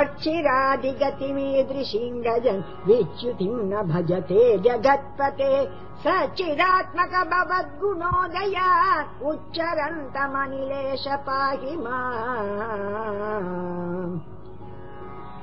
अक्षिरादिगतिमीदृशीम् गजन् विच्युतिम् न भजते जगत्पते सच्चिदात्मक भवद्गुणोदया उच्चरन्तमनिलेश पाहि मा